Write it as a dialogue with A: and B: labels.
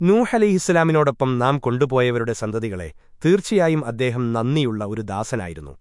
A: നൂഹലഹിസ്സലാമിനോടൊപ്പം നാം കൊണ്ടുപോയവരുടെ സന്തതികളെ തീർച്ചയായും അദ്ദേഹം നന്ദിയുള്ള ഒരു ദാസനായിരുന്നു.